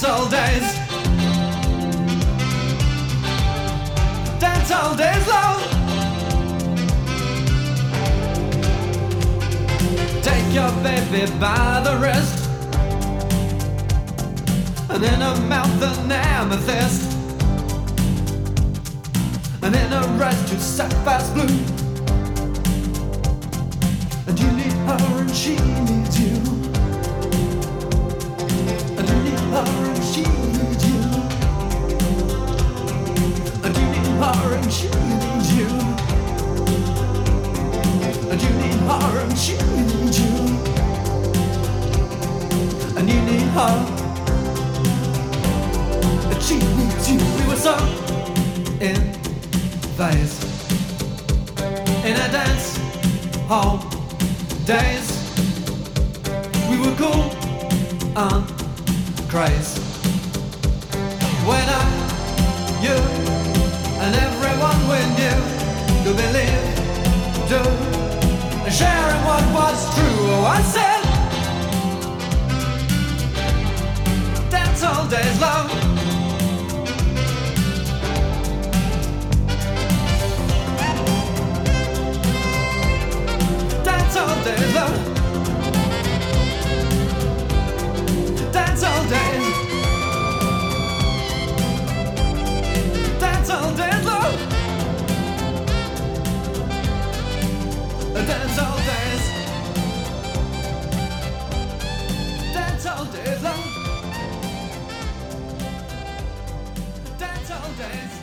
Dance all days. Dance all days, love. Take your baby by the wrist And in her mouth an amethyst And in her eyes two sapphires blue and you need her and she needs you And you need her And she needs you We were so in phase In a dance hall days We were cool on craze When I, you and everyone we knew Could believe, do was true. Oh, I said, dance all days long. Dance all days long. Dance all days. Dance all days long. Dance Dance.